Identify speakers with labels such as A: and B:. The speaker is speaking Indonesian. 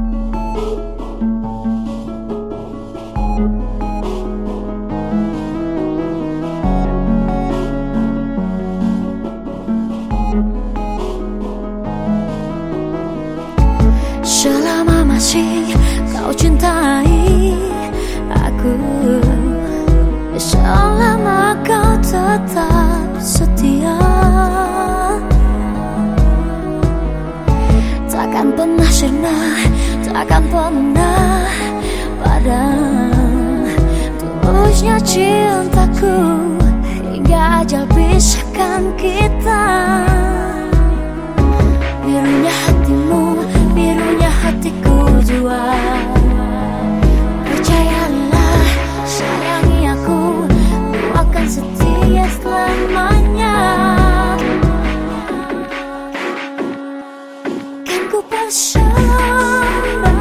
A: Selama masih kau cintai aku Selama pernah sirna Takkan pernah padam. Tulusnya cintaku Hingga ajal pisahkan kita. 不管什么。